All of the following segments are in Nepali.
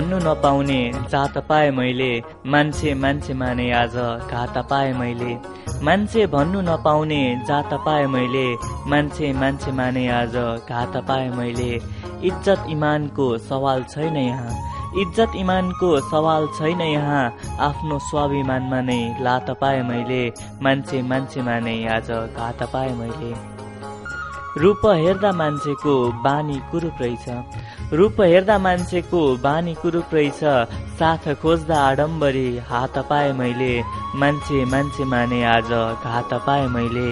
भन्नु नपाउने जात पाए मैले मान्छे मान्छे माने आज घात पाए मैले मान्छे भन्नु नपाउने जात पाए मैले मान्छे मान्छे माने आज घात पाए मैले इज्जत इमानको सवाल छैन यहाँ। इज्जत इमानको सवाल छैन यहाँ। आफ्नो स्वाभिमानमा नै लात पाए मैले मान्छे मान्छे माने आज घात पाए मैले। रूप हेर्दा मान्छेको बानी कुरूप रहेछ। रूप हेर्दा मान्छेको बानी कुरूप रहेछ साथ खोज्दा आडम्बरी हात पाए मैले। मान्छे मान्छे माने आज घात पाए मैले।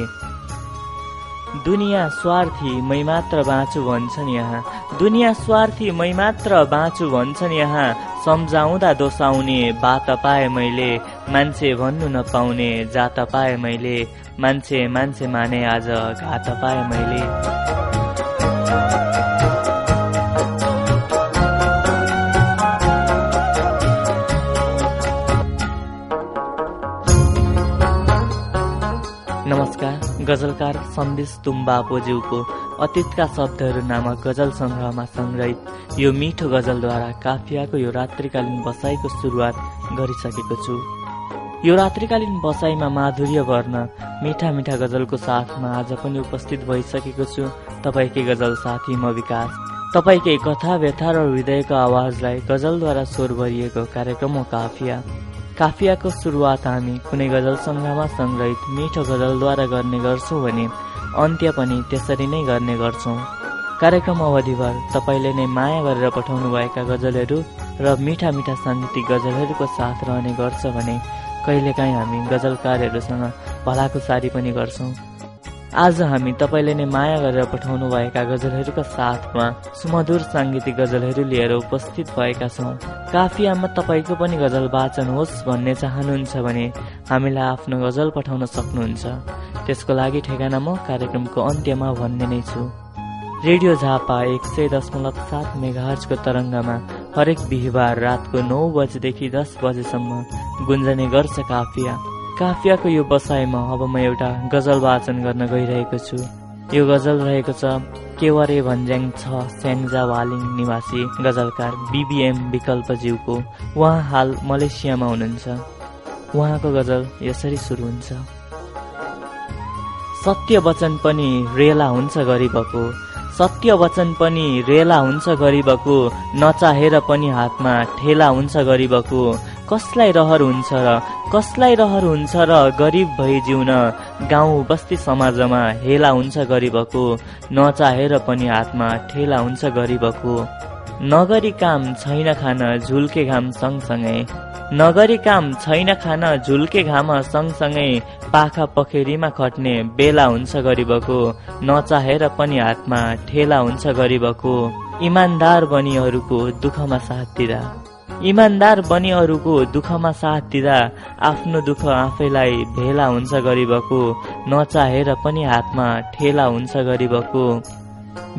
दुनियाँ स्वार्थी मै मात्र बाँचु भन्छन् यहाँ। दुनियाँ स्वार्थी मै मात्र बाँचु भन्छन् यहाँ। सम्झाउँदा दोसाउने बात पाए मैले। मान्छे भन्नु नपाउने जात पाए मैले। मान्छे मान्छे माने आज घात पाए मैले। गजलकार सन्देश तुम्बा बोज्यूको अतीतका शब्दहरू नामक गजल सङ्ग्रहमा सङ्ग्रहित यो मिठो गजलद्वारा काफियाको यो रात्रिकालीन बसाइको सुरुवात गरिसकेको छु। यो रात्रिकालीन बसाइमा माधुर्य भर्न मिठा मिठा गजलको साथमा आज पनि उपस्थित भइसकेको छु। तपाईँकै गजल साथी म विकास। तपाईँकै कथा व्यथा र हृदयको आवाजलाई गजलद्वारा स्वर भरिएको कार्यक्रम हो काफिया। काफियाको सुरुवात हामी कुनै गजल सङ्ग्रहमा सङ्ग्रहित मिठो गजलद्वारा गर्ने गर्छौँ भने अन्त्य पनि त्यसरी नै गर्ने गर्छौँ। कार्यक्रम अवधिभर तपाईँले नै माया गरेर पठाउनु भएका गजलहरू र मिठा मिठा साङ्गीतिक गजलहरूको साथ रहने गर्छ भने कहिलेकाहीँ हामी गजलकारहरूसँग भलाको सारी पनि गर्छौँ। आज हामी तपाईँले नै माया गरेर पठाउनु भएका गजलहरूका साथमा सुमधुर साङ्गीतिक गजलहरू लिएर उपस्थित भएका छौँ। काफियामा तपाईँको पनि गजल वाचन होस् भन्ने चाहनुहुन्छ भने हामीलाई आफ्नो गजल पठाउन सक्नुहुन्छ। त्यसको लागि ठेगाना म कार्यक्रमको अन्त्यमा भन्ने नै छु। रेडियो झापा एक सय दशमलव सात मेगाहरजको तरङ्गमा हरेक बिहिबार रातको नौ बजेदेखि दस बजेसम्म गुन्जने गर्छ काफिया। काफियाको यो बसाइमा अब म एउटा गजल वाचन गर्न गइरहेको छु। यो गजल रहेको छ केवरे भन्ज्याङ छ स्याङ्जा वालिङ निवासी गजलकार बिबिएम विकल्पज्यूको। उहाँ हाल मलेसियामा हुनुहुन्छ। उहाँको गजल यसरी सुरु हुन्छ। सत्य वचन पनि रेला हुन्छ गरिबको। सत्य वचन पनि रेला हुन्छ गरिबको। नचाहेर पनि हातमा ठेला हुन्छ गरिबको। कसलाई रहर हुन्छ र कसलाई रहर हुन्छ र गरिब भई जिउन गाउँ बस्ती समाजमा हेला हुन्छ गरिबको नचाहेर पनि हातमा ठेला हुन्छ गरिबको। नगरी काम छैन खान झुल्के घाम सँगसँगै। नगरी काम छैन खान झुल्के घाम सँगसँगै पाखा पखेरीमा खट्ने बेला हुन्छ गरिबको नचाहेर पनि हातमा ठेला हुन्छ गरिबको। इमान्दार बनिहरूको दुःखमा साथ दिँदा। इमान्दार बनी अरूको दुःखमा साथ दिँदा आफ्नो दुःख आफैलाई भेला हुन्छ गरिबको नचाहेर पनि हातमा ठेला हुन्छ गरिबको।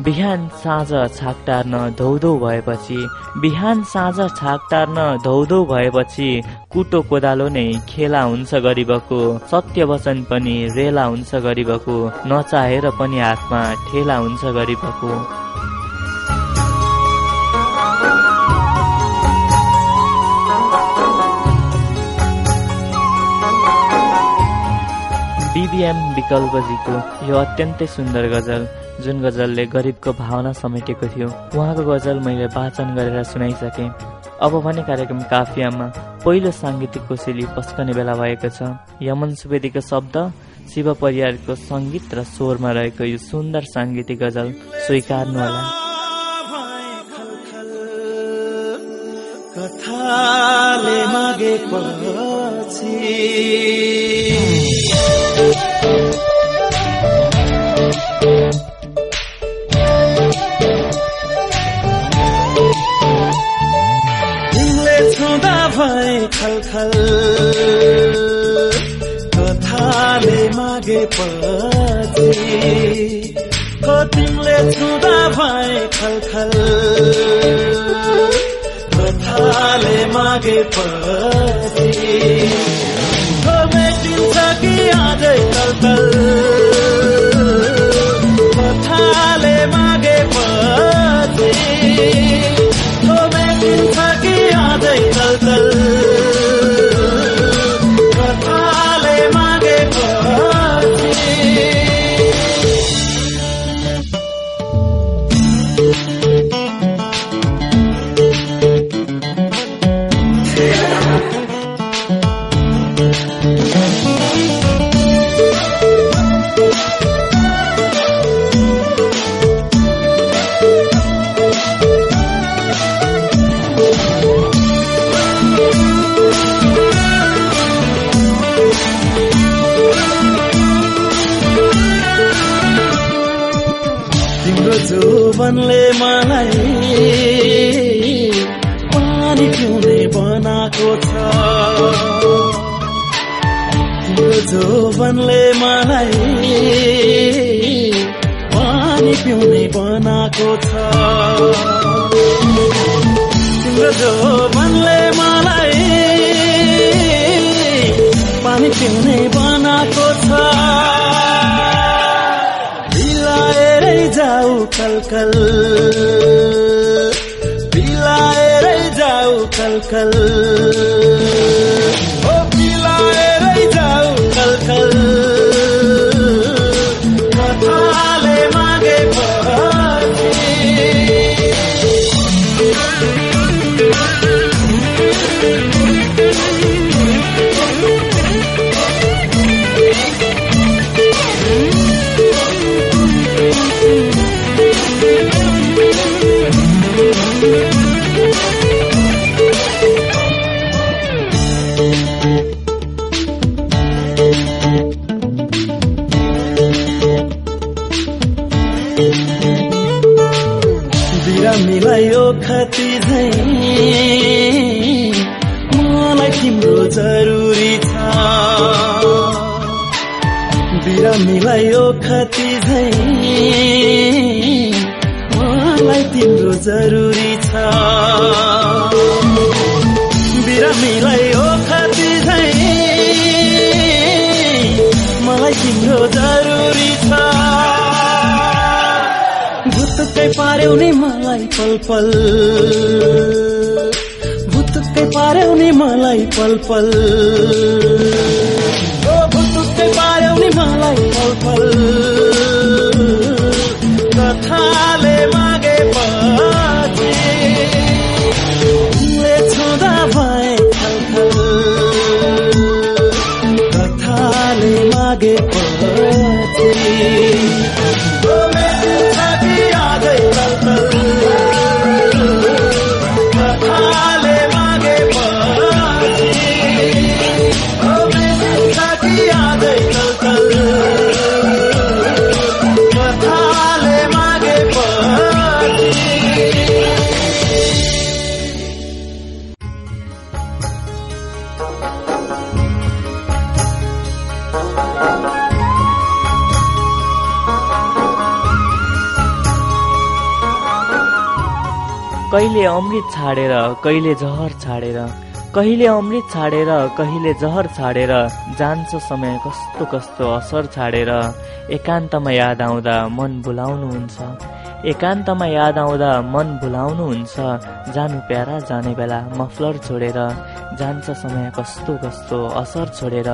बिहान साँझ छाक टार्न धौधौ भएपछि बिहान साँझ छाक टार्न धौधौ भएपछि कुटो कोदालो नै खेला हुन्छ गरिबको सत्य वचन पनि रेला हुन्छ गरिबको नचाहेर पनि हातमा ठेला हुन्छ गरिबको। बिबिएम विकल्पजीको यो अत्यन्तै सुन्दर गजल जुन गजलले गरिबको भावना समेटेको थियो। उहाँको गजल मैले वाचन गरेर सुनाइसकेँ। अब भने कार्यक्रम काफियामा पहिलो साङ्गीतिक कोसेली पस्कने बेला भएको छ। यमन सुवेदीको शब्द शिव परिवारको सङ्गीत र स्वरमा रहेको यो सुन्दर साङ्गीतिक गजल स्वीकार्नुहोला कथाले भए खलखल। कथाले मागे पछि हो तिमीले छुँदा भए खलखल। कथाले मागे पछि कि आजै कलकल। पिउने बनाएको छ। तिम्रो जोबनले मलाई पानी पिउने बनाएको छ। बिलाएरै जाऊ कलकल। बिलाएरै जाऊ कलकल। पार्यौ नि मलाई पल पल। भुतुक्कै पार्यौ नि मलाई पल पल। कहिले अमृत छाडेर कहिले जहर छाडेर कहिले अमृत छाडेर कहिले जहर छाडेर जान्छ समय कस्तो कस्तो असर छाडेर। एकान्तमा याद आउँदा मन भुलाउनुहुन्छ। एकान्तमा याद आउँदा मन भुलाउनुहुन्छ। जानु प्यारा जाने बेला मफलर छोडेर जान्छ समय कस्तो कस्तो असर छोडेर।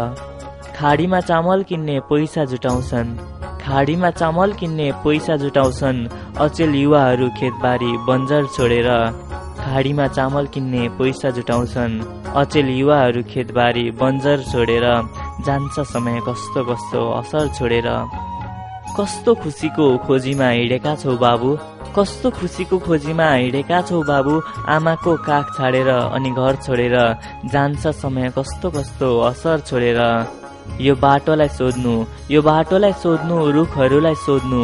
खाडीमा चामल किन्ने पैसा जुटाउँछन्। खाडीमा चामल किन्ने पैसा जुटाउँछन्। अचेल युवाहरू खेतबारी बन्जर छोडेर खाडीमा चामल किन्ने पैसा जुटाउँछन्। अचेल युवाहरू खेतबारी बन्जर छोडेर जान्छ समय कस्तो कस्तो असर छोडेर। कस्तो खुसीको खोजीमा हिँडेका छौ बाबु? कस्तो खुसीको खोजीमा हिँडेका छौ बाबु? आमाको काख छाडेर अनि घर छोडेर जान्छ समय कस्तो कस्तो असर छोडेर। यो बाटोलाई सोध्नु यो बाटोलाई सोध्नु रुखहरूलाई सोध्नु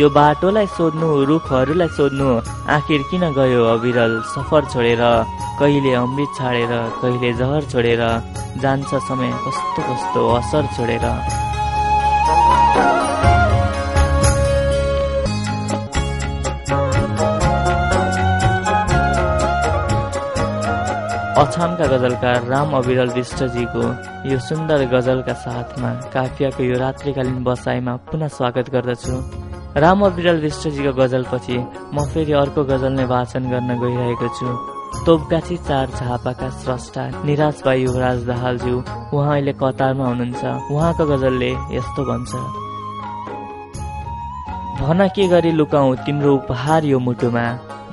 यो बाटोलाई सोध्नु रुखहरूलाई सोध्नु आखिर किन गयो अविरल सफर छोडेर कहिले अमृत छाडेर कहिले जहर छोडेर जान्छ समय कस्तो कस्तो असर छोडेर। अछामका गजलकार राम अविरल विष्टजीको यो सुन्दर गजलका साथमा काफियाको यो रात्रिकालीन बसाइमा पुनः स्वागत गर्दछु। राम अविरल विष्टजीको गजलपछि म फेरि अर्को गजल नै वाचन गर्न गइरहेको छु। तोपगाछी चार झापाका स्रष्टा निराश भाइ युवराज दाहालज्यू उहाँ अहिले कतारमा हुनुहुन्छ। उहाँको गजलले यस्तो भन्छ। भन के गरी लुकाऊ तिम्रो उपहार यो मुटुमा?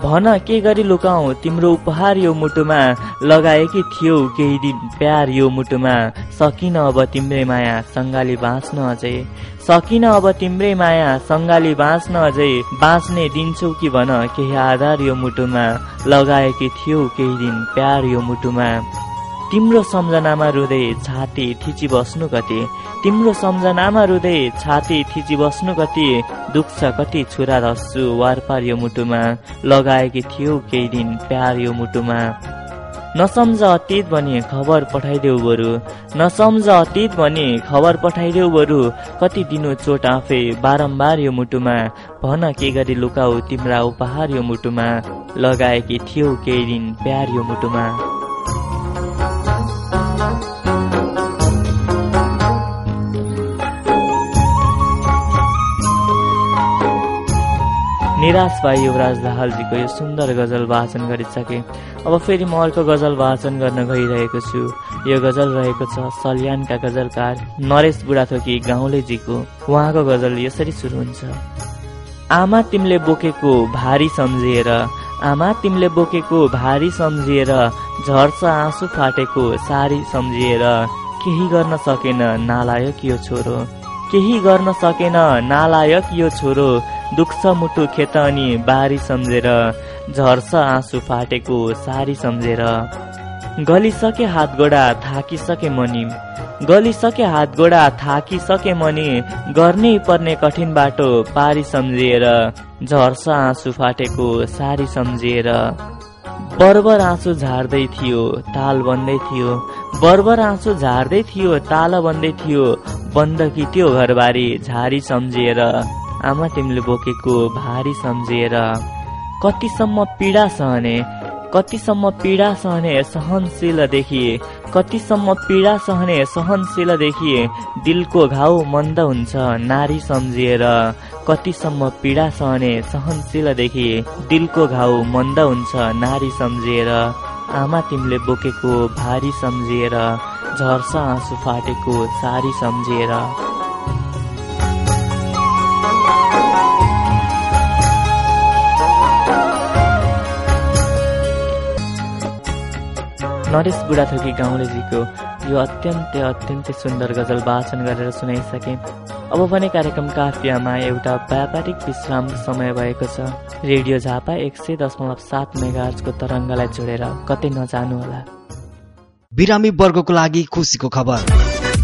भन के गरी लुकाऊ तिम्रो उपहार यो मुटुमा लगाएकी थियौ केही दिन प्यार यो मुटुमा। सकिन अब तिम्रै माया सङ्गाली बाँच्न अझै। सकिन अब तिम्रै माया सङ्गाली बाँच्न अझै। बाँच्ने दिन्छौ कि भन केही आधार यो मुटुमा। लगाएकी थियौ केही दिन प्यार यो मुटुमा। तिम्रो सम्झनामा रुँदै छाती थिची बस्नु कति? तिम्रो सम्झनामा रुँदै छाती थिची बस्नु कति? दुख्छ कति छुरा धस्छु वारपार यो मुटुमा। लगाएकी थियौ केही दिन प्यार यो मुटुमा। नसम्झ अतीत भने खबर पठाइदेऊ बरु। नसम्झ अतीत भने खबर पठाइदेऊ बरु। कति दिनु चोट आफै बारम्बार यो मुटुमा। भन के गरी लुकाऊ तिम्रा उपहार यो मुटुमा। लगाएकी थियौ केही दिन प्यार यो मुटुमा। निराश भाइ युवराज दाहालजीको यो सुन्दर गजल वाचन गरिसके। अब फेरि म अर्को गजल वाचन गर्न गइरहेको छु। यो गजल रहेको छ सल्यानका गजलकार नरेश बुढाथोकी गाउँलेजीको। उहाँको गजल यसरी सुरु हुन्छ। आमा तिमीले बोकेको भारी सम्झिएर आमा तिमीले बोकेको भारी सम्झिएर झर्छ आँसु फाटेको सारी सम्झिएर केही गर्न सकेन नालायक यो छोरो। केही गर्न सकेन। नालायक यो छोरो दुख्छ मुटु खेत अनि बारी सम्झेर झर्छ आँसु फाटेको सारी सम्झेर। गलिसके हात गोडा थाकिसके मनी। गलिसके हात गोडा थाकिसके मनी गर्नै पर्ने कठिन बाटो पारी सम्झिएर झर्छ आँसु फाटेको सारी सम्झिएर बर्बर आँसु झार्दै थियो ताल बन्दै थियो। बर्बर आँसु झार्दै थियो ताल बन्दै थियो बन्दकी त्यो घरबारी झारी सम्झिएर आमा तिमीले बोकेको भारी सम्झिएर कतिसम्म पीडा सहने कतिसम्म पीडा सहने सहनशील देखिए कतिसम्म पीडा सहने सहनशील देखिए दिलको घाउ मन्द हुन्छ नारी सम्झिएर कतिसम्म पीडा सहने सहनशील देखिए दिलको घाउ मन्द हुन्छ नारी सम्झिएर आमा तिमीले बोकेको भारी सम्झिएर झर्छ आँसु फाटेको सारी सम्झिएर। नरेश बुढाथोकी गाउँलेजीको यो अत्यन्तै अत्यन्तै सुन्दर गजल वाचन गरेर सुनाइसके। अब भने कार्यक्रम काफियामा एउटा व्यापारिक विश्राम समय भएको छ। रेडियो झापा एक सय दशमलव सात मेगाजको तरङ्गलाई जोडेर कतै नजानुहोला बिरामी वर्गको लागि खुसीको खबर।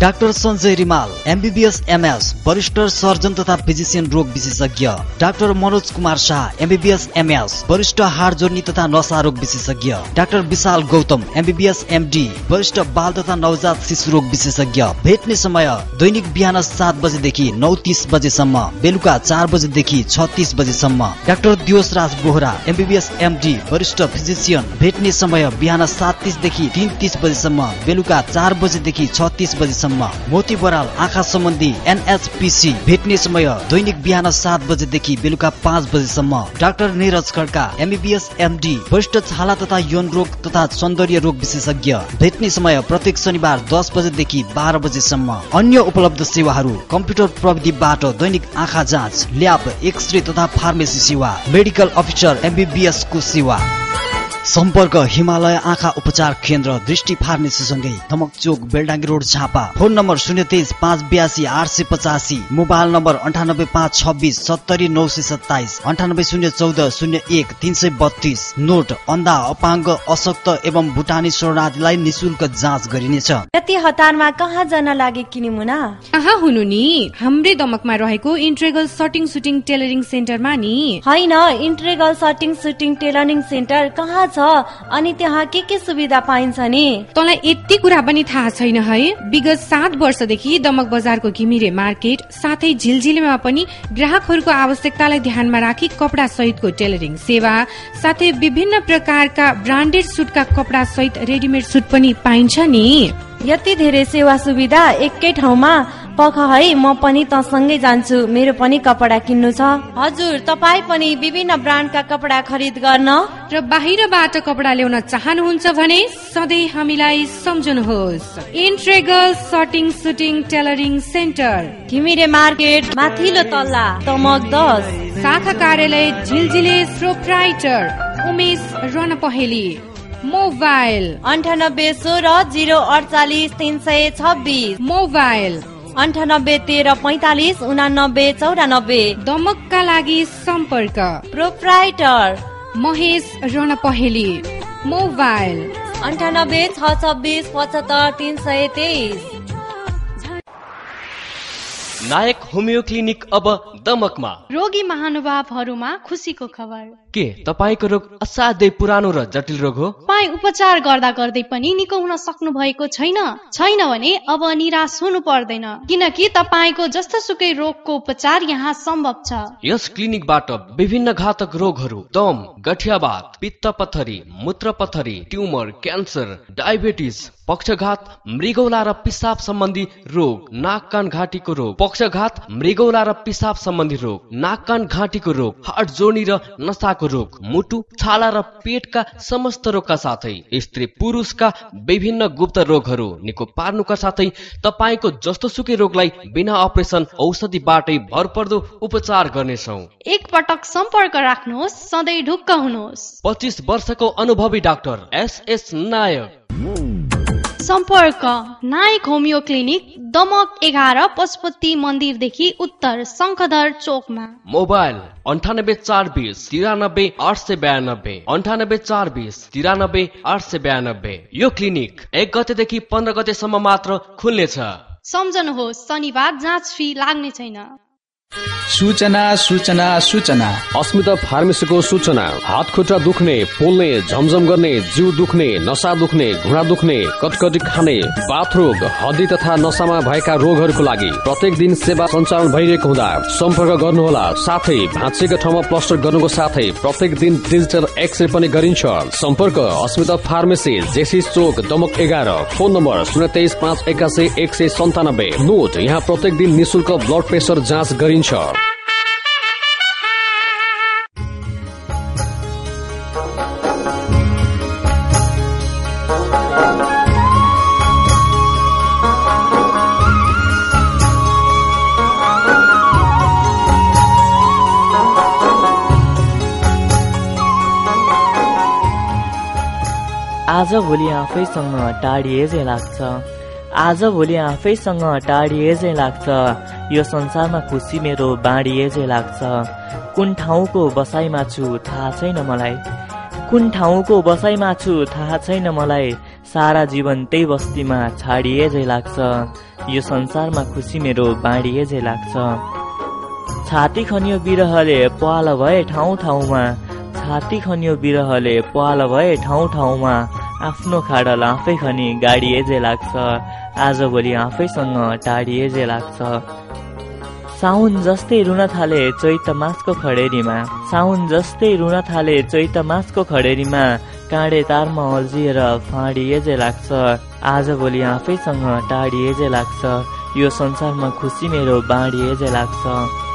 Doctor Sanjay Rimal MBBS MS वरिष्ठ सर्जन तथा फिजिसियन रोग विशेषज्ञ। Doctor Manoj Kumar Shah MBBS MS वरिष्ठ हार जोड्नी तथा नशा रोग विशेषज्ञ। Doctor Vishal Gautam MBBS MD वरिष्ठ बाल तथा नवजात शिशु रोग विशेषज्ञ। भेट्ने समय दैनिक बिहान सात बजेदेखि नौ तिस बजेसम्म बेलुका चार बजेदेखि छ तिस बजेसम्म। Doctor Diwas Raj Bohara MBBS MD वरिष्ठ फिजिसियन। भेट्ने समय बिहान सात तिसदेखि तिन तिस बजेसम्म बेलुका चार बजेदेखि छ तिस बजेसम्म। बजेसम्म मोती बराल आँखा सम्बन्धी एनएचपिसी भेट्ने समय दैनिक बिहान सात बजेदेखि बेलुका पाँच बजेसम्म doctor Niraj Khadka MBBS MD वरिष्ठ छाला तथा यौन रोग तथा सौन्दर्य रोग विशेषज्ञ भेट्ने समय प्रत्येक शनिबार दस बजेदेखि बाह्र बजेसम्म अन्य उपलब्ध सेवाहरू कम्प्युटर प्रविधिबाट दैनिक आँखा जाँच ल्याब एक्सरे तथा फार्मेसी सेवा मेडिकल अफिसर एमबिबिएस को सेवा। सम्पर्क हिमालय आँखा उपचार केन्द्र दृष्टि फार्मेसीसँगै Dhamak Chowk Beldangi road Jhapa. Phone number शून्य तेइस पाँच बयासी आठ सय पचासी। मोबाइल नम्बर अन्ठानब्बे पाँच छब्बिस सत्तरी नौ सय सत्ताइस। अन्ठानब्बे शून्य चौध शून्य एक तिन सय बत्तिस। नोट अन्धा अपाङ्ग अशक्त एवं भुटानी शरणार्थीलाई निशुल्क जाँच गरिनेछ। यति हतारमा कहाँ जान लागे किनी मुना? कहाँ हुनु नि? हाम्रै दमकमा रहेको इन्ट्रेगल सटिङ सुटिङ टेलरिङ सेन्टरमा नि। होइन integral shirting suiting tailoring centre कहाँ छ अनि त्यहाँ के के सुविधा पाइन्छ नि? तँलाई यति कुरा पनि थाहा छैन है? विगत सात वर्षदेखि दमक बजारको घिमिरे मार्केट साथै झिलझिलेमा पनि ग्राहकहरूको आवश्यकतालाई ध्यानमा राखी कपडा सहितको टेलरिङ सेवा साथै विभिन्न प्रकारका ब्रान्डेड सुटका कपडा सहित रेडिमेड सुट पनि पाइन्छ नि। यति धेरै सेवा सुविधा एकै ठाउँमा पख है म पनि तसँगै जान्छु। मेरो पनि कपडा किन्नु छ। हजुर तपाईँ पनि विभिन्न ब्रान्डका कपडा खरिद गर्न र बाहिरबाट कपडा ल्याउन चाहनुहुन्छ भने सधैँ हामीलाई सम्झनुहोस्। Integral shirting suiting tailoring centre Ghimire market माथिल्लो तल्ला तमक दस। शाखा कार्यालय झिलझिले प्रोप्राइटर उमेश रन पहेली मोबाइल। अन्ठानब्बे सोह्र जिरो अडचालिस तिन सय छब्बिस। मोबाइल। अन्ठानब्बे तेह्र पैतालिस उनानब्बे चौरानब्बे। दमकका लागि सम्पर्क। प्रोप्राइटर। महेश रण पहेली। मोबाइल। अन्ठानब्बे छ छब्बिस पचहत्तर तिन सय तेइस। नायक होमियो क्लिनिक अब दमकमा। रोगी महानुभावहरूमा खुसीको खबर। के? तपाईँको रोग असाध्यै पुरानो र जटिल रोग हो। तपाईँ उपचार गर्दा गर्दै पनि निको हुन सक्नु भएको छैन। छैन भने अब निराश हुनु पर्दैन। किनकि तपाईँको जस्तो सुकै रोगको उपचार यहाँ सम्भव छ। यस क्लिनिकबाट विभिन्न घातक रोगहरू दम गठियावात पित्त पथरी मूत्र पथरी ट्युमर क्यान्सर डायबिटिस पक्षघात मृगौला र पिसाब सम्बन्धी रोग नाक कान घाँटीको रोग पक्षघात मृगौला र पिसाब सम्बन्धी रोग नाक कान घाँटीको रोग हार्ट जोर्नी र नसाको रोग मुटु छाला र पेटका समस्त रोगका साथै स्त्री पुरुषका विभिन्न गुप्त रोगहरू निको पार्नुका साथै तपाईँको जस्तो सुकै रोगलाई बिना अपरेसन औषधिबाटै भरपर्दो उपचार गर्नेछौ। एक पटक सम्पर्क राख्नुहोस् सधैँ ढुक्क हुनुहोस्। पच्चिस वर्षको अनुभवी डाक्टर एस एस नायक। सम्पर्क। नायक होमियो क्लिनिक दमक एघार पशुपति मन्दिरदेखि उत्तर शङ्खधर चोकमा। मोबाइल अन्ठानब्बे चार बिस तिरानब्बे आठ सय बयानब्बे। अन्ठानब्बे चार बिस तिरानब्बे आठ सय बयानब्बे। यो क्लिनिक एक गतेदेखि पन्ध्र गतेसम्म मात्र खुल्नेछ। सम्झनुहोस् शनिबार जाँच फी लाग्ने छैन। सूचना सूचना सूचना। अस्मिता फार्मेसीको सूचना। हात खुट्टा दुख्ने पोल्ने झमझम गर्ने जिउ दुख्ने नसा दुख्ने घुँडा दुख्ने कटकटी खाने बाथरोग हड्डी तथा नसामा भएका रोगहरूको लागि प्रत्येक दिन सेवा सञ्चालन भइरहेको हुँदा सम्पर्क गर्नुहोला। साथै भाँचिएको ठाउँमा प्लस्टर गर्नुको साथै प्रत्येक दिन डिजिटल एक्सरे पनि गरिन्छ। सम्पर्क अस्मिता फार्मेसी जेसी चोक दमक एघार। फोन नम्बर शून्य तेइस पाँच एकासी एक सय सन्तानब्बे। नोट यहाँ प्रत्येक दिन निशुल्क ब्लड प्रेसर जाँच गरिन्छ। आज भोलि आफैसँग टाढिए चाहिँ लाग्छ। आज भोलि आफैसँग टाढिए चाहिँ लाग्छ। यो संसारमा खुसी मेरो बाँडिए चाहिँ लाग्छ। कुन ठाउँको बसाइमा छु थाहा छैन मलाई। कुन ठाउँको बसाइमा छु थाहा छैन मलाई। सारा जीवन त्यही बस्तीमा छाडिए चाहिँ लाग्छ। यो संसारमा खुसी मेरो बाँडिए चाहिँ लाग्छ। छाती खनियो बिरहले पाल भए ठाउँ ठाउँमा। छाती खनियो बिरहले पाल भए ठाउँ ठाउँमा। आफ्नो खाडल आफै खनी गाडी एजे लाग्छ। आजभोलि आफैसँग टाढी एजे लाग्छ। साउन जस्तै रुन थाले चैत मासको खडेरीमा। साउन जस्तै रुन थाले चैत मासको खडेरीमा। काँडे तारमा अल्झिएर फाँडिएजे लाग्छ। आजभोलि आफैसँग टाढिएजे लाग्छ। यो संसारमा खुसी मेरो बाँडिएजे लाग्छ।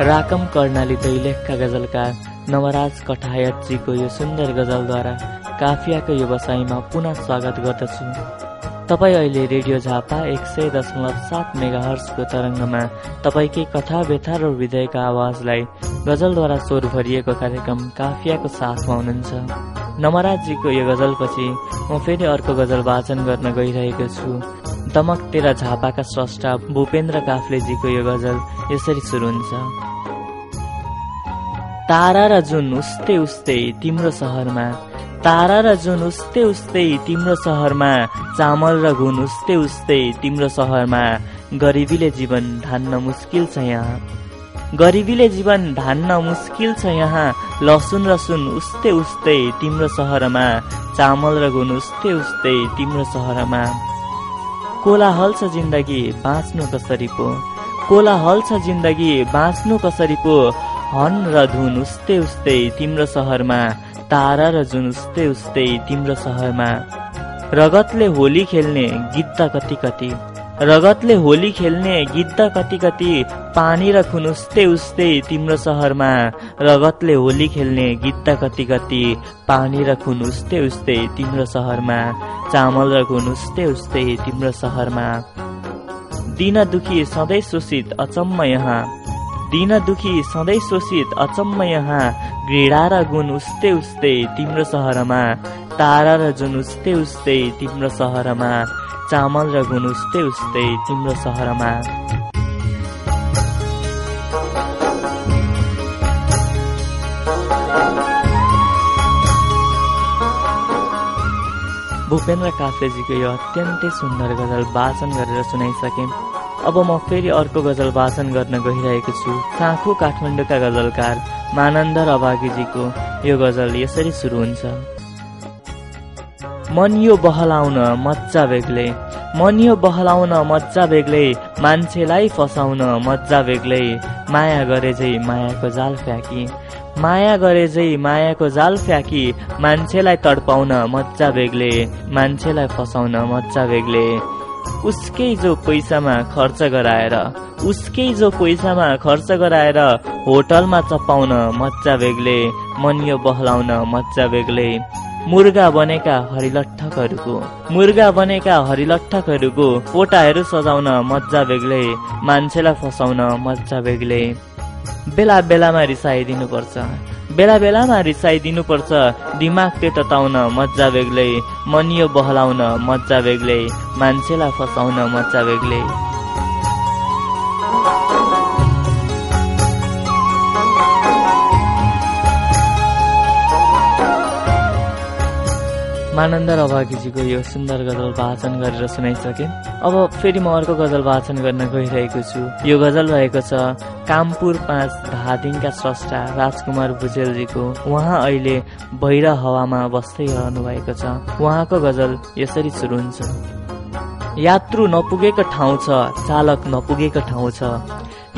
राकम कर्णाली दैलेखका गजलकार नवराज कठायतजीको यो सुन्दर गजलद्वारा काफियाको व्यवसायमा पुनः स्वागत गर्दछु। तपाईँ अहिले रेडियो झापा एक सय दशमलव सात मेगा हर्सको तरङ्गमा तपाईँकै कथा व्यथा र हृदयका आवाजलाई गजलद्वारा स्वर भरिएको कार्यक्रम काफियाको साथमा हुनुहुन्छ। नमराजजीको यो गजलपछि म फेरि अर्को गजल वाचन गर्न गइरहेको छु। दमक तेरा झापाका स्रष्टा भूपेन्द्र काफ्लेजीको यो गजल यसरी सुरु हुन्छ। तारा र जुन उस्तै उस्तै तिम्रो सहरमा तारा र जुन उस्तै उस्तै तिम्रो सहरमा चामल र घुन उस्तै उस्तै तिम्रो सहरमा गरिबीले जीवन धान्न मुस्किल छ यहाँ। गरिबीले जीवन धान्न मुस्किल छ यहाँ लसुन र सुन उस्तै उस्तै तिम्रो सहरमा चामल र घुन उस्तै उस्तै तिम्रो सहरमा। कोलाहल छ जिन्दगी बाँच्नु कसरी पो? कोलाहल छ जिन्दगी बाँच्नु कसरी पो? हन र धुन उस्तै उस्तै तिम्रो सहरमा तारा र जुन उस्तै उस्तै तिम्रो सहरमा। रगतले होली खेल्ने गिद्ध कति कति। रगतले होली खेल्ने गिद्ध कति कति पानी र खुन उस्तै उस्तै तिम्रो सहरमा। रगतले होली खेल्ने गिद्ध कति कति पानी र खुन उस्तै उस्तै तिम्रो सहरमा। चामल र खुन उस्तै उस्तै तिम्रो सहरमा। दिन दुखी सधैँ शोषित अचम्म यहाँ। दिन दुखी सधैँ शोषित अचम्म यहाँ घृणा र गुण उस्तै उस्तै तिम्रो सहरमा। तारा र जुन उस्तै उस्तै तिम्रो सहरमा। चामल र गुण उस्तै उस्तै तिम्रो सहरमा। भूपेन्द्र काफ्रेजीको यो अत्यन्तै सुन्दर गजल वाचन गरेर सुनाइसके। अब म फेरि अर्को गजल वाचन गर्न गइरहेको छु। साँखु काठमाडौँका गजलकार मानन्द रवागीजीको यो गजल यसरी सुरु हुन्छ। मन यो बहलाउन मजा बेग्लै मन यो बहलाउन मजा बेग्लै मान्छेलाई फसाउन मजा बेग्लै माया गरे झै मायाको जाल फ्याँकी माया गरे झै मायाको जाल फ्याँकी मान्छेलाई तडपाउन मजा बेग्लै मान्छेलाई फसाउन मजा बेग्लै। उसकै जो पैसामा खर्च गराएर उसकै जो पैसामा खर्च गराएर होटलमा चपाउन मजा बेग्लै मन यो बहलाउन मजा बेग्लै। मुर्गा बनेका हरिलट्ठकहरूको मुर्गा बनेका हरिलट्ठकहरूको पोटाहरू सजाउन मजा बेग्लै मान्छेलाई फसाउन मजा बेग्लै। बेला बेलामा रिसाइदिनुपर्छ। बेला बेलामा रिसाइदिनुपर्छ। दिमाग त्यो तताउन मजा बेग्लै। मनियो बहलाउन मजा बेग्लै। मान्छेलाई फसाउन मजा बेग्लै। मानन्द रवागीजीको यो सुन्दर गजल वाचन गरेर सुनाइसकेँ। अब फेरि म अर्को गजल वाचन गर्न गइरहेको छु। यो गजल रहेको छ कामपुर पाँच धादिङका स्रष्टा राजकुमार भुजेलजीको उहाँ अहिले भैर हावामा बस्दै रहनु भएको छ। उहाँको गजल यसरी सुरु हुन्छ। यात्रु नपुगेको ठाउँ छ चालक नपुगेको ठाउँ छ।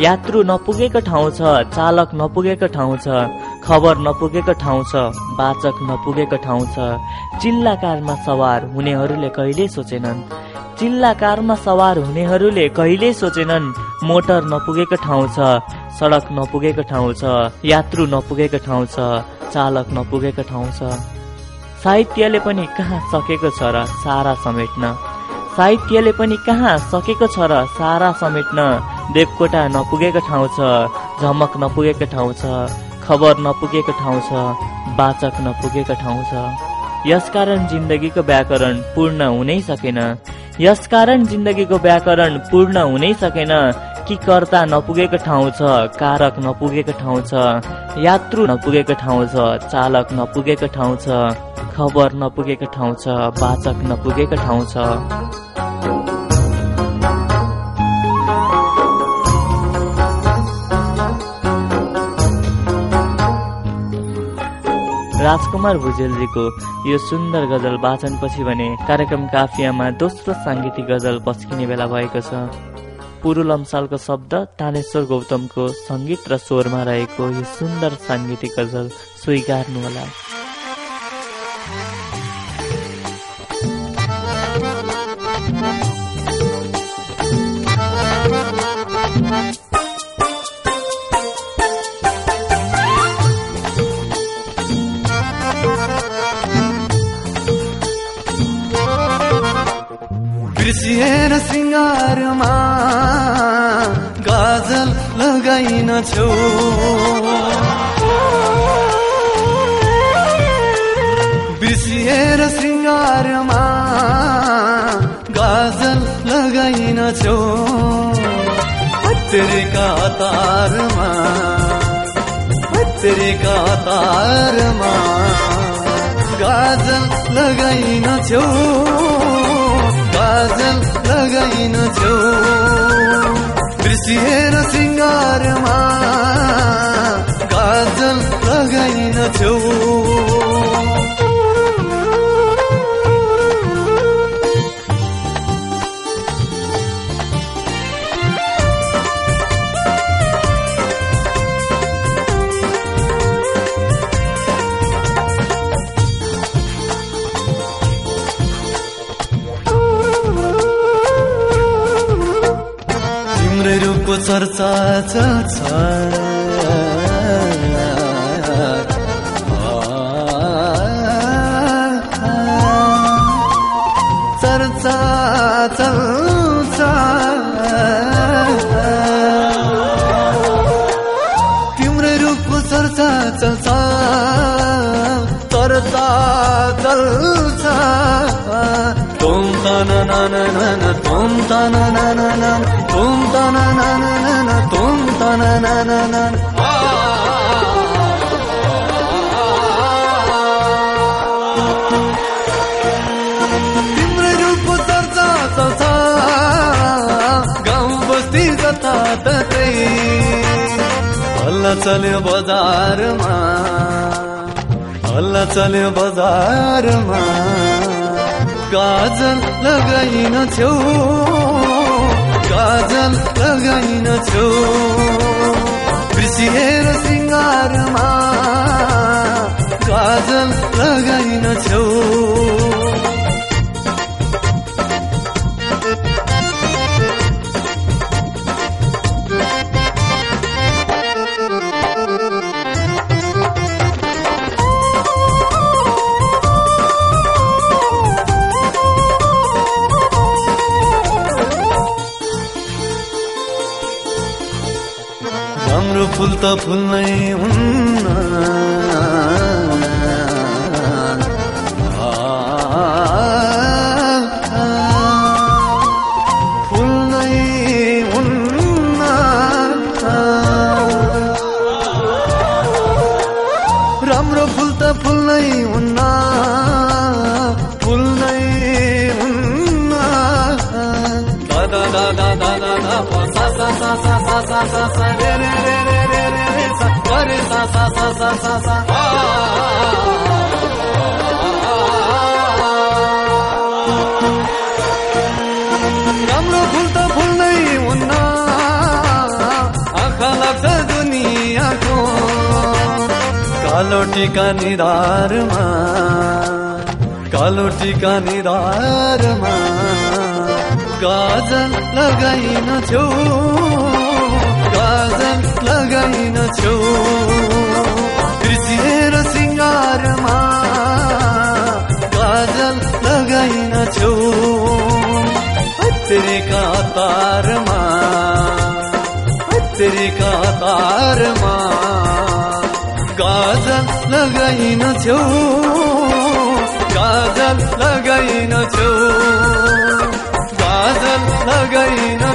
यात्रु नपुगेको ठाउँ छ चालक नपुगेको ठाउँ छ। खबर नपुगेको ठाउँ छ वाचक नपुगेको ठाउँ छ। चिल्ला कारमा सवार हुनेहरूले कहिल्यै सोचेनन्? चिल्ला कारमा सवार हुनेहरूले कहिल्यै सोचेनन्? मोटर नपुगेको ठाउँ छ सडक नपुगेको ठाउँ छ यात्रु नपुगेको ठाउँ छ चालक नपुगेको ठाउँ छ। साहित्यले पनि कहाँ सकेको छ र सारा समेट्न? साहित्यले पनि कहाँ सकेको छ र सारा समेट्न? देवकोटा नपुगेको ठाउँ छ झमक नपुगेको ठाउँ छ। खबर नपुगेको ठाउँ छ वाचक नपुगेको ठाउँ छ। यसकारण जिन्दगीको व्याकरण पूर्ण हुनै सकेन। यसकारण जिन्दगीको व्याकरण पूर्ण हुनै सकेन कि कर्ता नपुगेको ठाउँ छ कारक नपुगेको ठाउँ छ यात्रु नपुगेको ठाउँ छ चालक नपुगेको ठाउँ छ खबर नपुगेको ठाउँ छ वाचक नपुगेको ठाउँ छ। राजकुमार भुजेलजीको यो सुन्दर गजल वाचनपछि भने कार्यक्रम काफियामा दोस्रो साङ्गीतिक गजल पस्किने बेला भएको छ। पुरु लम्सालको शब्द तानेश्वर गौतमको सङ्गीत र स्वरमा रहेको यो सुन्दर साङ्गीतिक गजल स्वीकार्नुहोला। बिर्सिएर सिङ्गारमा गाजल लगाइन छौ बिर्सिएर सिङ्गारमा गाजल लगाइन छौ तेरेका तारमा तेरेका तारमा गाजल लगाइन छौ गाजल लगाइन छौ। बिर्सिएर सिङ्गारमा गाजल लगाइन छौ। तिम्रै रूपको चर्चा चल्छ चर्चा चल्छ तिम्रै रूपको चर्चा चल्छ चर्चा चल्छ तुम तन नन नन तुम तन नन नन तुम तन नन na na na na तिम्रै रूप चर्चा चल्छ गाउँ बस्ती जताततै हल्ला चल्यो बजारमा हल्ला चल्यो बजारमा गाजर लगाइन छेउ काजल लगाइनछु बिर्सिएर सिङ्गारमा काजल लगाइनछु తఫుల్ తఫుల్నై ఉన్నా राम्रो फुल त फुल नै हुन्न फुल नै हुन्न दादा दादा दादा दादा सा सा सा सा सा सा सा रे रे रे सा सा आ राम्रो फुल त फुल्नै हुन्न। आँखा लाग्छ दुनियाँको। कालो टिका निधारमा। कालो टिका निधारमा। गाजल लगाइन छेउ गइनछौ बिर्सिएर सिङ्गारमा काजल लगाइनछौ तेरेका तारमा तेरेका तारमा काजल लगाइनछौ काजल लगाइनछौ काजल लगाइन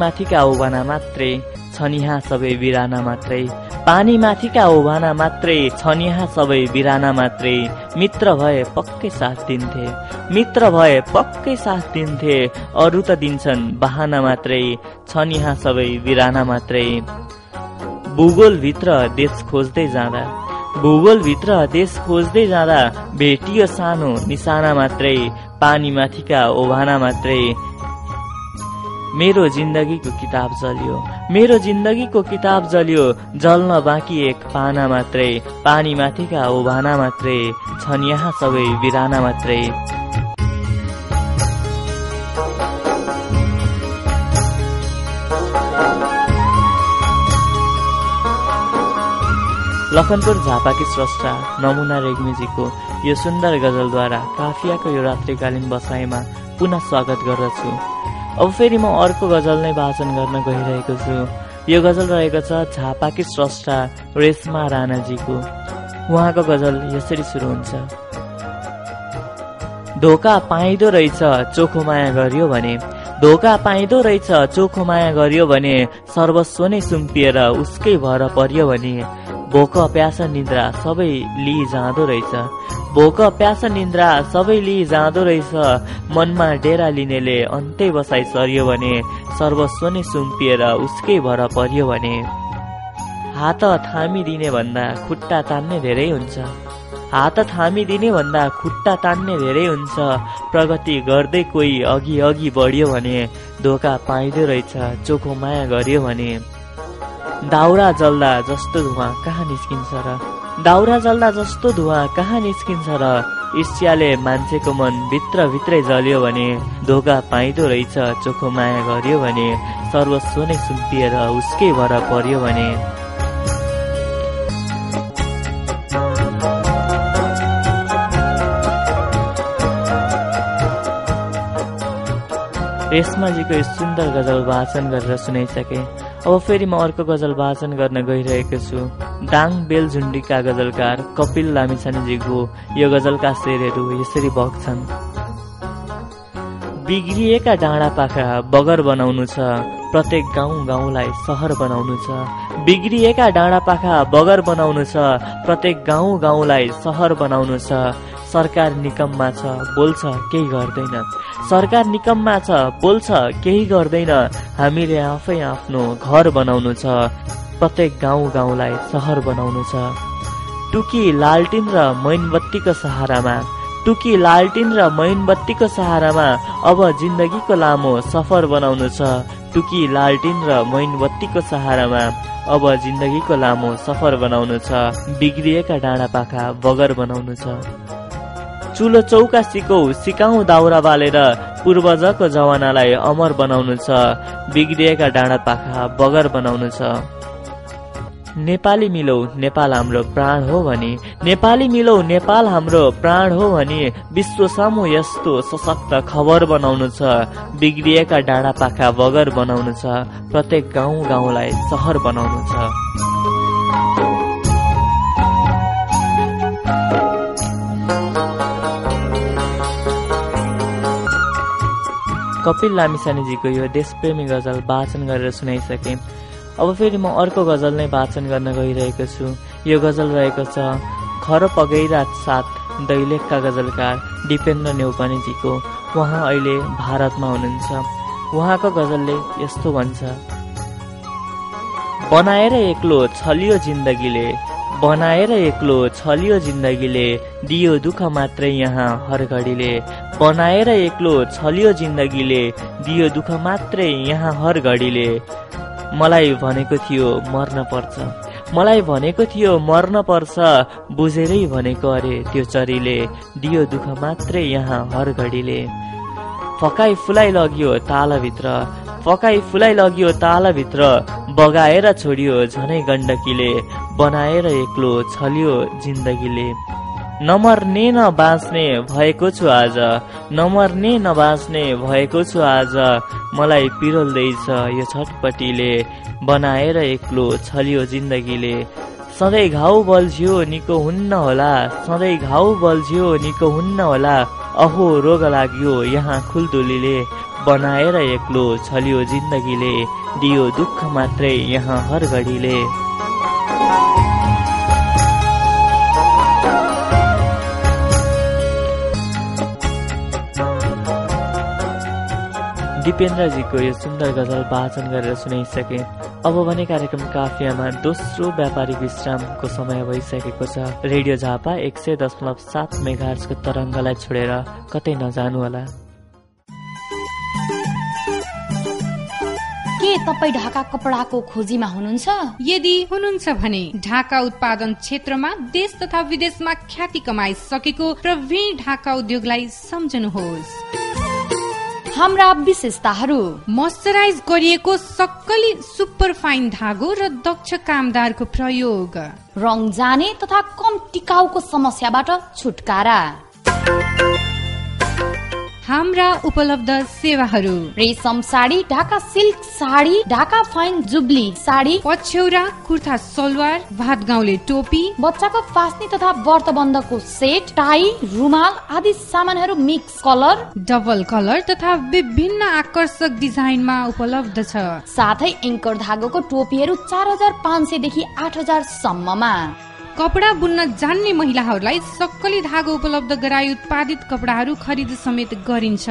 माथिका ओभाना मात्रै छन् यहाँ सबै बिराना मात्रै। पानी माथिका ओभाना मात्रै छन् यहाँ सबै बिराना मात्रै। मित्र भए पक्कै साथ दिन्थे। मित्र भए पक्कै साथ दिन्थे। अरू त दिन्छन् बहाना मात्रै छन् यहाँ सबै बिराना मात्रै। भूगोलभित्र देश खोज्दै जाँदा। भूगोलभित्र देश खोज्दै जाँदा भेटियो सानो निशाना मात्रै पानी माथिका ओभाना मात्रै। मेरो जिन्दगीको किताब जल्यो। मेरो जिन्दगीको किताब जल्यो। जल्न बाँकी एक पाना मात्रै पानी माथिका ओभाना मात्रै छन् यहाँ सबै बिराना मात्रै। लखनपुर झापाकी स्रष्टा नमुना रेग्मीजीको यो सुन्दर गजलद्वारा काफियाको यो रात्रिकालीन बसाइमा पुनः स्वागत गर्दछु। अब फेरि म अर्को गजल नै वाचन गर्न गइरहेको छु। यो गजल रहेको छ झापाकी स्रष्टा रेशमा राणाजीको। उहाँको गजल यसरी सुरु हुन्छ। धोका पाइँदो रहेछ चोखो माया गरियो भने। धोका पाइँदो रहेछ चोखो माया गरियो भने। सर्वस्व नै सुम्पिएर उसकै भर पर्यो भने। भोक प्यास निद्रा सबै लिइ जाँदो रहेछ। भोक प्यास निन्द्रा सबै लिइ जाँदो रहेछ। मनमा डेरा लिनेले अन्तै बसाइ सरियो भने सर्वस्व नै सुम्पिएर उसकै भर पर्यो भने। हात थामिदिने भन्दा खुट्टा तान्ने धेरै हुन्छ। हात थामिदिने भन्दा खुट्टा तान्ने धेरै हुन्छ। प्रगति गर्दै कोही अघि अघि बढ्यो भने धोका पाइँदो रहेछ चोखो माया गर्यो भने। दाउरा जल्दा जस्तो धुवा कहाँ निस्किन्छ र? दाउरा जल्दा जस्तो धुवा कहाँ निस्किन्छ र? ईर्ष्याले मान्छेको मन भित्रभित्रै जल्यो भने धोका पाइँदो रहेछ चोखो माया गर्यो भने सर्वस्व नै सुम्पिएर उसकै भर पर्यो भने। रेशमाजीको सुन्दर गजल वाचन गरेर सुनाइसके। अब फेरि म अर्को गजल वाचन गर्न गइरहेको छु। दाङ बेलझुन्डीका गजलकार कपिल लामिछानेजीको यो गजलका शेरहरू यसरी बग्छन्। बिग्रिएका डाँडा पाखा बगर बनाउनु छ प्रत्येक गाउँ गाउँलाई सहर बनाउनु छ। बिग्रिएका डाँडा पाखा बगर बनाउनु छ प्रत्येक गाउँ गाउँलाई सहर बनाउनु छ। सरकार निकममा छ बोल्छ केही गर्दैन। सरकार निकममा छ बोल्छ केही गर्दैन। हामीले आफै आफ्नो घर बनाउनु छ प्रत्येक गाउँ गाउँलाई सहर बनाउनु छ। टुकी लालटिन र मैनबत्तीको सहारामा टुकी लालटिन र मैनबत्तीको सहारामा अब जिन्दगीको लामो सफर बनाउनु छ। टुकी लालटिन र मैनबत्तीको सहारामा अब जिन्दगीको लामो सफर बनाउनु छ। बिग्रिएका डाँडा पाखा बगर बनाउनु छ। चुलो चौका सिकौ सिकाउ दाउरा बालेर पूर्वजको जवानालाई अमर बनाउनु छ। बिग्रिएका डाँडा पाखा बगर बनाउनु छ। नेपाली मिलौ नेपाल हाम्रो प्राण हो भने नेपाली मिलौ नेपाल हाम्रो प्राण हो भने विश्व सामु यस्तो सशक्त खबर बनाउनु छ। बिग्रिएका डाँडा पाखा बगर बनाउनु छ। प्रत्येक गाउँ गाउँलाई सहर बनाउनु छ। कपिल लामिसानीजीको यो देशप्रेमी गजल वाचन गरेर सुनाइसके। अब फेरि म अर्को गजल नै वाचन गर्न गइरहेको छु। यो गजल रहेको छ खर पगैरा साथ दैलेखका गजलकार दिपेन्द्र नेउपानेजीको उहाँ अहिले भारतमा हुनुहुन्छ। उहाँको गजलले यस्तो भन्छ। बनाएर एक्लो छलियो जिन्दगीले बनाएर एक्लो छलियो जिन्दगीले दियो दुःख मात्रै यहाँ हर घडीले बनाएर एक्लो छलियो जिन्दगीले दियो दुःख मात्रै यहाँ हर घडीले मलाई भनेको थियो मर्न पर्छ। मलाई भनेको थियो मर्न पर्छ। बुझेरै भनेको अरे त्यो चरीले। दियो दुःख मात्रै यहाँ हर घडीले फकाई फुलाइ लग्यो तालभित्र। फकाई फुलाइ लग्यो तालभित्र। बगाएर छोडियो झनै गण्डकीले बनाएर एक्लो छलियो जिन्दगीले। नमर्ने नबाँच्ने भएको छु आज नमर्ने नबाँच्ने भएको छु आज मलाई पिरोल्दैछ यो छटपटीले बनाएर एक्लो छलियो जिन्दगीले। सधैँ घाउ बल्झ्यो निको हुन्न होला सधैँ घाउ बल्झ्यो निको हुन्न होला अहो रोग लाग्यो यहाँ खुलदुलीले। बनाएर एक्लो छलियो जिन्दगीले दियो दुःख मात्रै यहाँ हर घडीले। दिपेन्द्रजीको यो सुन्दर गजल वाचन गरेर सुनाइसके। अब भने कार्यक्रम काफियामा दोस्रो व्यापारिक विश्रामको समय भइसकेको छ। रेडियो झापा एक सय दशमलव सात मेघार्सको तरङ्गलाई छोडेर कतै नजानुहोला के तपाईँ ढाका कपडाको खोजीमा हुनुहुन्छ? यदि हुनुहुन्छ भने ढाका उत्पादन क्षेत्रमा देश तथा विदेशमा ख्याति कमाइसकेको प्रवीण ढाका उद्योगलाई सम्झनुहोस्। हाम्रा विशेषताहरू। मोइस्चराइज गरिएको सक्कली सुपर फाइन धागो र दक्ष कामदारको प्रयोग। रङ जाने तथा कम टिकाउको समस्याबाट छुटकारा। हाम्रा उपलब्ध सेवाहरू। रेशम sari Dhaka silk sari Dhaka fine jubilee sari पछ्यौरा kurta salwar भात गाउँले टोपी बच्चाको फास्नी तथा व्रतबन्धको सेट टाई रुमाल आदि सामानहरू मिक्स कलर डबल कलर तथा विभिन्न आकर्षक डिजाइनमा उपलब्ध छ। साथै एङ्कर धागोको टोपीहरू चार हजार पाँच सयदेखि आठ हजार सम्ममा। कपडा बुन्न जान्ने महिलाहरूलाई सक्कली धागो उपलब्ध गराई उत्पादित कपडाहरू खरिद समेत गरिन्छ।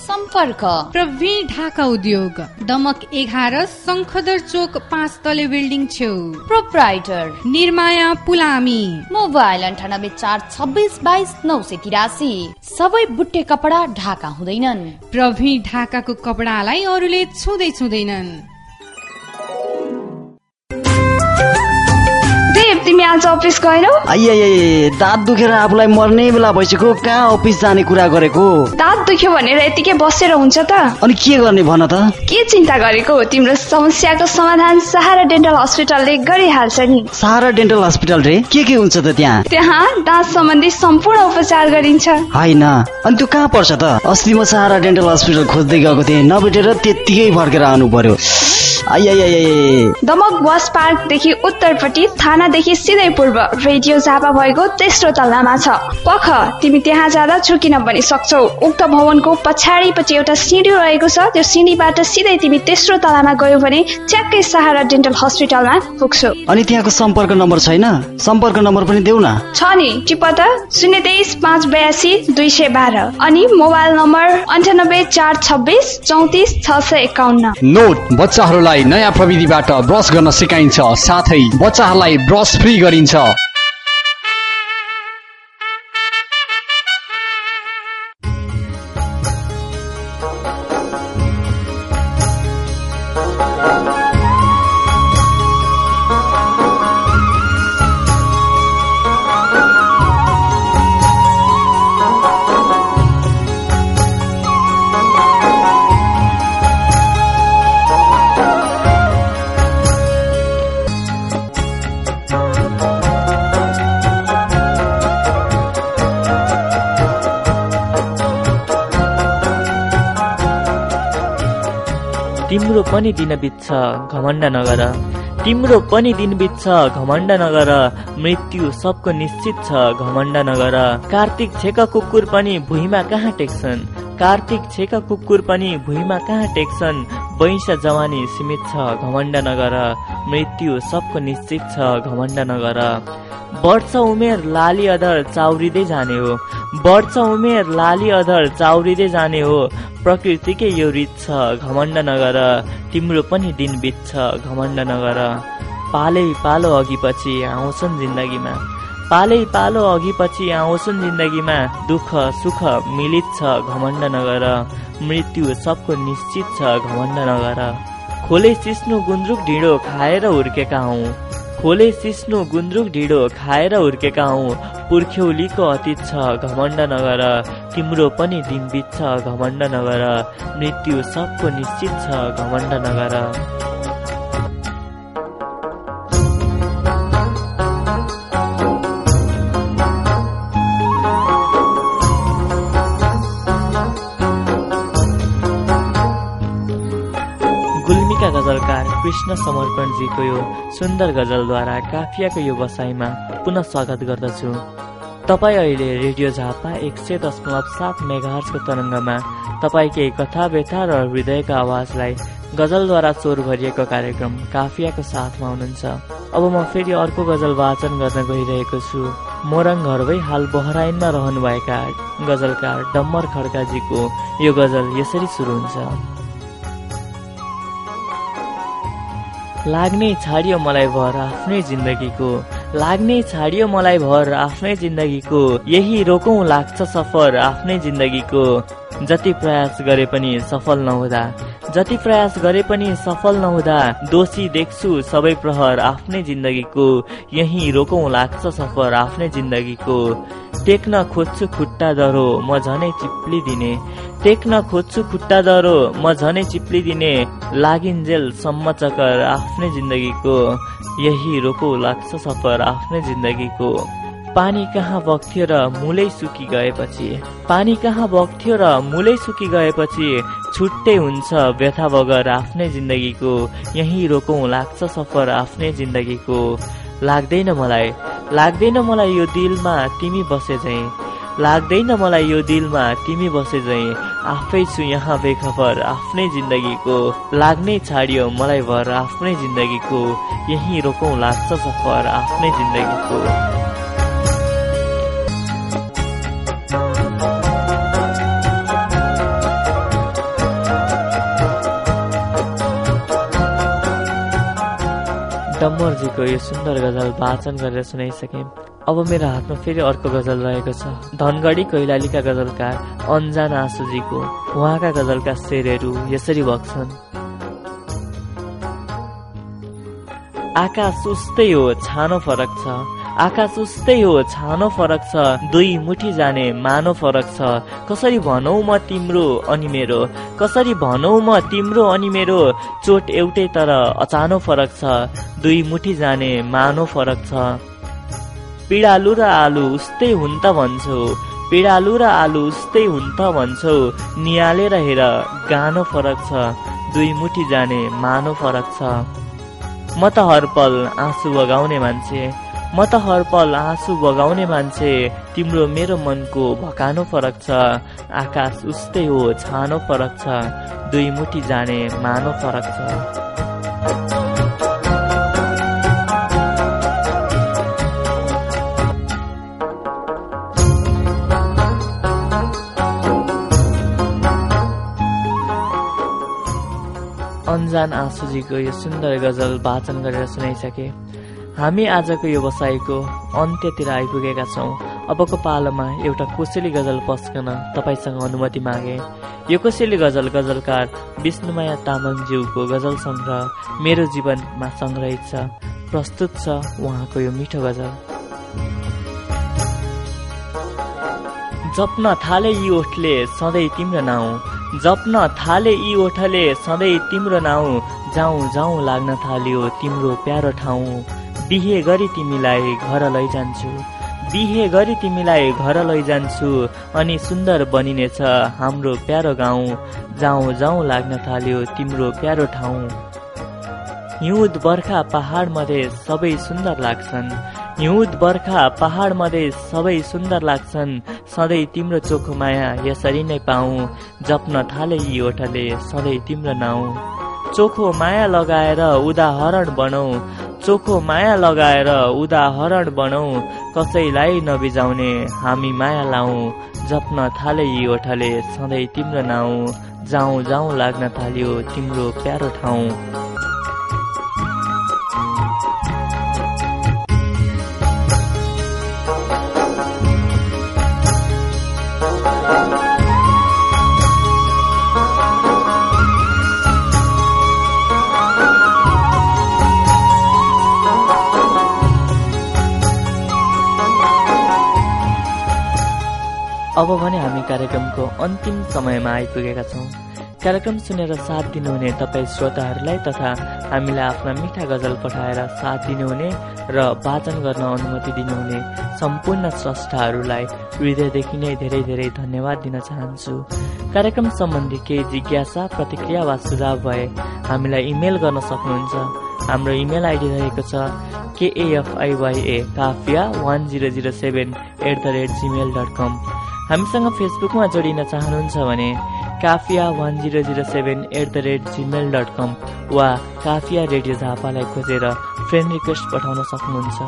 सम्पर्क। प्रवीण ढाका उद्योग। दमक एघार शङ्खदर चोक पाँच तले बिल्डिङ छेउ। प्रोप्राइटर। निर्माया पुलामी। मोबाइल अन्ठानब्बे चार छब्बिस बाइस नौ सय तिरासी। सबै बुट्टे कपडा ढाका हुँदैनन्। प्रवीण ढाकाको कपडालाई अरूले छुँदै छुँदैनन्। तिमी आज अफिस गएनौ? आइए दाँत दुखेर आफूलाई मर्ने बेला भइसक्यो। कहाँ अफिस जाने कुरा गरेको? दाँत दुख्यो भनेर यतिकै बसेर हुन्छ त। अनि के गर्ने भन त? के चिन्ता गरेको तिम्रो समस्याको समाधान सहारा डेन्टल हस्पिटलले गरिहाल्छ नि। सहारा डेन्टल हस्पिटल रे? के के हुन्छ त त्यहाँ? त्यहाँ दाँत सम्बन्धी सम्पूर्ण उपचार गरिन्छ। होइन। अनि त्यो कहाँ पर्छ त? अस्ति म सहारा डेन्टल हस्पिटल खोज्दै गएको थिएँ। नभेटेर त्यत्तिकै फर्केर आउनु पर्यो। दमक बस पार्कदेखि उत्तरपट्टि थानादेखि सिधै पूर्व रेडियो झापा भएको तेस्रो तल्लामा छ। पख तिमी त्यहाँ जाँदा छुकिन पनि सक्छौ। उक्त भवनको पछाडिपट्टि एउटा सिँढी रहेको छ। त्यो सिँढीबाट सिधै तिमी तेस्रो तलामा गयो भने च्याक्कै सहारा डेन्टल हस्पिटलमा पुग्छौ। अनि त्यहाँको सम्पर्क नम्बर छैन? सम्पर्क नम्बर पनि देऊ न। छ नि टिप त। शून्य तेइस पाँच बयासी दुई सय बाह्र। अनि मोबाइल नम्बर अन्ठानब्बे चार छब्बिस चौतिस छ सय एकाउन्न। नोट बच्चाहरूलाई नयाँ प्रविधिबाट ब्रस गर्न सिकाइन्छ। साथै बच्चाहरूलाई ब्रस फ्री गरिन्छ। पनि दिन बित्छ घमण्ड नगर। तिम्रो पनि दिन बित्छ घमण्ड नगर। मृत्यु सबको निश्चित छ घमण्ड नगर। कार्तिक छेका कुकुर पनि भुइँमा कहाँ टेक्छन्? कार्तिक छेका कुकुर पनि भुइँमा कहाँ टेक्छन्? वैंश जवानी सीमित छ घमण्ड नगर। मृत्यु सबको निश्चित छ घमण्ड नगर। वर्ष उमेर लाली अधर चाउरिँदै जाने हो। वर्ष उमेर लाली अधर चाउरिँदै जाने हो। प्रकृतिकै यो रित छ घमण्ड नगर। तिम्रो पनि दिन बित्छ घमण्ड नगर। पालै पालो अघि पछि आउँछन् जिन्दगीमा। पालै पालो अघि पछि आउँछन् जिन्दगीमा। दुःख सुख मिलित छ घमण्ड नगर। मृत्यु सबको निश्चित छ घमण्ड नगर। खोले सिस्नु गुन्द्रुक ढिँडो खाएर हुर्केका हौ। खोले सिस्नु गुन्द्रुक ढिँडो खाएर हुर्केका हौ। पुर्ख्यौलीको अतीत छ घमण्ड नगर तिम्रो पनि दिन बित्छ घमण्ड नगर मृत्यु सबको निश्चित छ घमण्ड नगर कृष्ण समर्पणजीको यो सुन्दर गजलद्वारा काफियाको यो बसाइमा पुनः स्वागत गर्दछु। तपाईँ अहिले रेडियो झापा एक सय दशमलव सात मेघार्सको तरङ्गमा तपाईँकै कथा व्यथा र हृदयको आवाजलाई गजलद्वारा चोर भरिएको कार्यक्रम काफियाको साथमा हुनुहुन्छ। अब म फेरि अर्को गजल वाचन गर्न गइरहेको छु। मोरङ घरवै हाल बहराइनमा रहनुभएका गजलकार डम्बर खड्काजीको यो गजल यसरी सुरु हुन्छ। लाग्ने छाडियो मलाई भर आफ्नै जिन्दगीको। लाग्ने छाडियो मलाई भर आफ्नै जिन्दगीको। यही रोकौँ लाग्छ सफर आफ्नै जिन्दगीको। जति प्रयास गरे पनि सफल नहुँदा जति प्रयास गरे पनि सफल नहुँदा दोषी देख्छु सबै प्रहर आफ्नै जिन्दगीको यही रोकौँ लाग्छ सफर आफ्नै जिन्दगीको। टेक्न खोज्छु खुट्टा दरो म झनै चिप्लिदिने। टेक्न खोज्छु खुट्टा दरो म झनै चिप्लिदिने। लागिन्जेल सम्म चकर आफ्नै जिन्दगीको यही रोको लाग्छ सफर आफ्नै जिन्दगीको। पानी कहाँ बग्थ्यो र मुलै सुकी गएपछि? पानी कहाँ बग्थ्यो र मुलै सुकी गएपछि छुट्टै हुन्छ व्यथा बगर आफ्नै जिन्दगीको। यही रोकौँ लाग्छ सफर आफ्नै जिन्दगीको। लाग्दैन मलाई लाग्दैन मलाई यो दिलमा तिमी बसे झै। लाग्दैन मलाई यो दिलमा तिमी बसे झै। आफै छु यहाँ बेखबर आफ्नै जिन्दगीको। लाग्नै छाडियो मलाई भर आफ्नै जिन्दगीको। यही रोकौँ लाग्छ सफर आफ्नै जिन्दगीको। डम्बरजीको यो सुन्दर गजल वाचन गरेर सुनाइसकेँ। अब मेरो हातमा फेरि अर्को गजल रहेको छ। धनगढी कैलालीका गजलकार अन्जान आँसुजीको उहाँका गजलका शेरहरू यसरी बग्छन्। आकाश उस्तै हो छानो फरक छ। आकाश उस्तै हो छानो फरक छ दुई मुठी जाने मानो फरक छ। कसरी भनौ म तिम्रो अनि मेरो? कसरी भनौ म तिम्रो अनि मेरो? चोट एउटै तर अचानो फरक छ दुई मुठी जाने मानो फरक छ। पिडालु र आलु उस्तै हुन् त भन्छौ पिडालु र आलु उस्तै हुन् त भन्छौ। निहालेर हेर गानो फरक छ दुई मुठी जाने मानो फरक छ। म त हरपल आँसु बगाउने मान्छे। म त हरपल आँसु बगाउने मान्छे तिम्रो मेरो मनको भकानो फरक छ आकाश उस्तै हो छानो फरक छ दुई मुठी जाने मानो फरक छ। अन्जान आँसुजीको यो सुन्दर गजल वाचन गरेर सुनाइसके। हामी आजको यो बसाइको अन्त्यतिर आइपुगेका छौँ। अबको पालोमा एउटा कोसेली गजल पस्कन तपाईँसँग अनुमति मागे। यो कोसेली गजल गजलकार विष्णुमाया तामाङज्यूको गजल सङ्ग्रह मेरो जीवनमा सङ्ग्रहित छ प्रस्तुत छ उहाँको यो मिठो गजल। जप्न थाले यी ओठले सधैँ तिम्रो नाउँ। जप्न थाले यी ओठले सधैँ तिम्रो नाउँ। जाउँ जाउँ लाग्न थाल्यो तिम्रो प्यारो ठाउँ। बिहे गरी तिमीलाई घर लैजान्छु। बिहे गरी तिमीलाई घर लैजान्छु। अनि सुन्दर बनिनेछ हाम्रो प्यारो गाउँ। जाउँ जाउँ लाग्न थाल्यो तिम्रो प्यारो ठाउँ। हिउँद बर्खा पहाड मध्ये सबै सुन्दर लाग्छन्। हिउँद बर्खा पहाड मध्ये सबै सुन्दर लाग्छन्। सधैँ तिम्रो चोखो माया यसरी नै पाऊ। जप्न थाले यी ओठले सधैँ तिम्रो नाउँ। चोखो माया लगाएर उदाहरण बनौ। चोखो माया लगाएर उदाहरण बनौ कसैलाई नबिजाउने हामी माया लाऊ जप्न थाले यी ओठले सधैँ तिम्रो नाउँ। जाउँ जाउँ लाग्न थाल्यो तिम्रो प्यारो ठाउँ। अब भने हामी कार्यक्रमको अन्तिम समयमा आइपुगेका छौँ। कार्यक्रम सुनेर साथ दिनुहुने तपाईँ श्रोताहरूलाई तथा हामीलाई आफ्ना मिठा गजल पठाएर साथ दिनुहुने र वाचन गर्न अनुमति दिनुहुने सम्पूर्ण स्रष्टाहरूलाई हृदयदेखि नै धेरै धेरै धन्यवाद दिन चाहन्छु। कार्यक्रम सम्बन्धी केही जिज्ञासा प्रतिक्रिया वा सुझाव भए हामीलाई इमेल गर्न सक्नुहुन्छ। हाम्रो इमेल आइडी रहेको छ KFIYA Kafiya one zero zero seven at the rate Gmail dot com. हामीसँग फेसबुकमा जोडिन चाहनुहुन्छ भने Kafiya one zero zero seven at the rate Gmail dot com वा काफिया रेडियो झापालाई खोजेर फ्रेन्ड रिक्वेस्ट पठाउन सक्नुहुन्छ।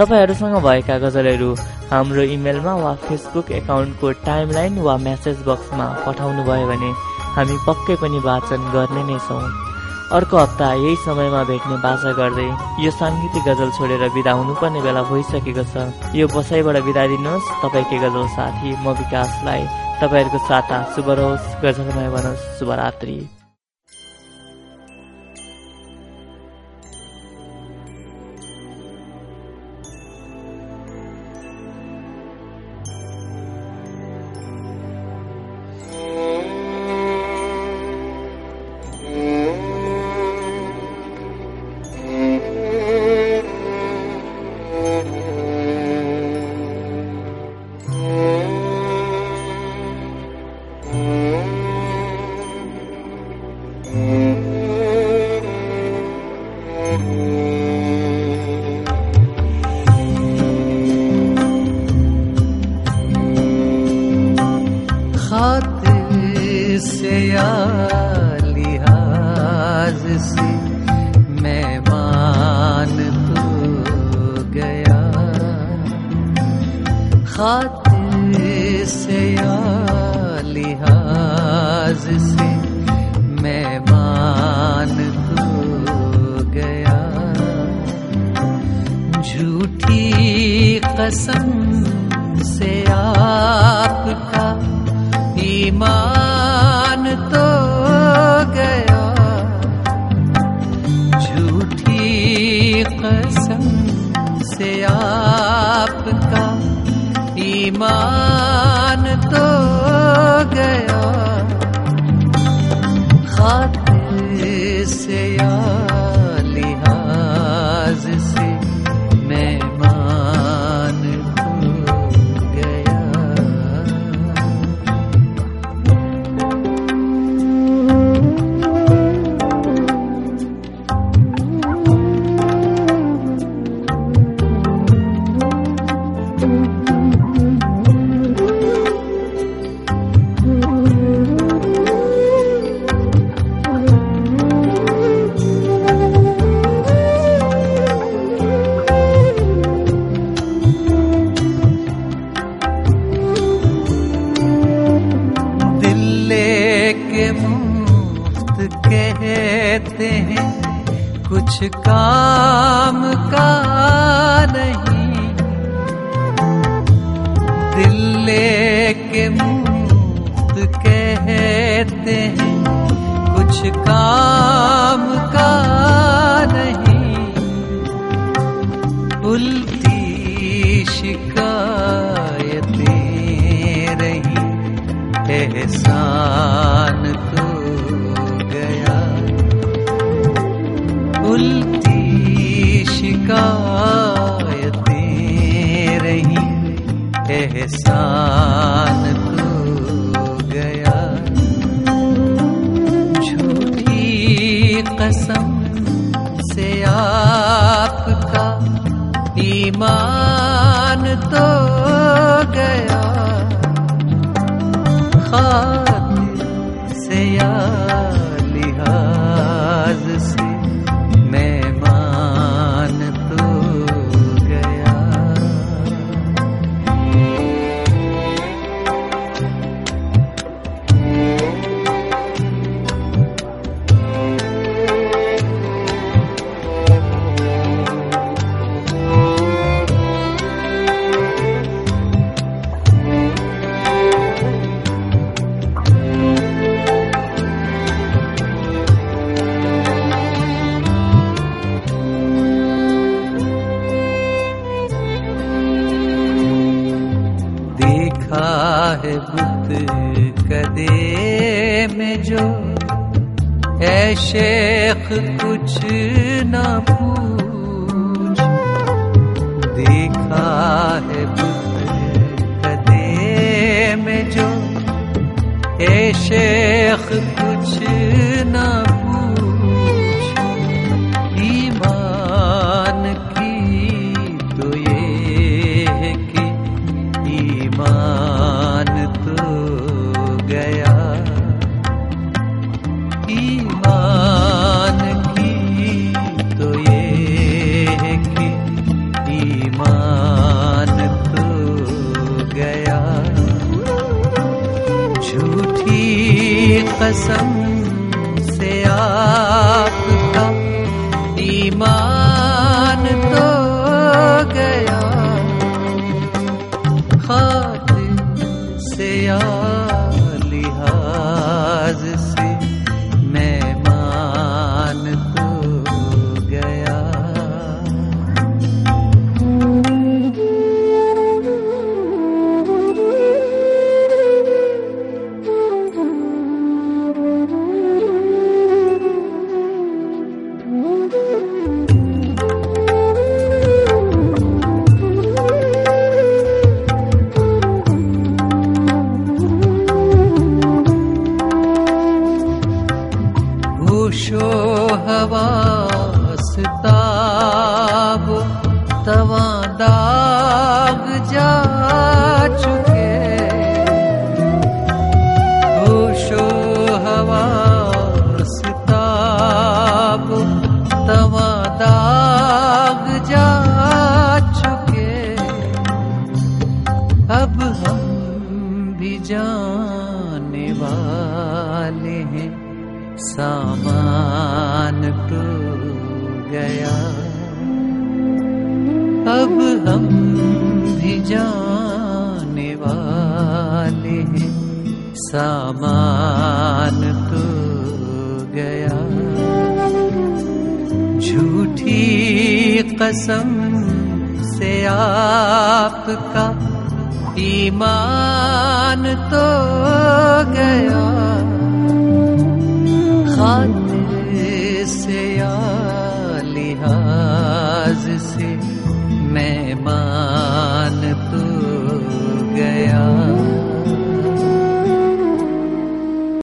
तपाईँहरूसँग भएका गजलहरू हाम्रो इमेलमा वा फेसबुक एकाउन्टको टाइमलाइन वा म्यासेज बक्समा पठाउनु भयो भने हामी पक्कै पनि वाचन गर्ने नै छौँ। अर्को हप्ता यही समयमा भेट्ने बाचा गर्दै यो साङ्गीतिक गजल छोडेर बिदा हुनुपर्ने बेला भइसकेको छ। यो बसाइबाट बिदा दिनुहोस् तपाईँकै गजल साथी म विकासलाई। तपाईँहरूको साता शुभ रहोस्। गजलमय बनोस्। शुभरात्री।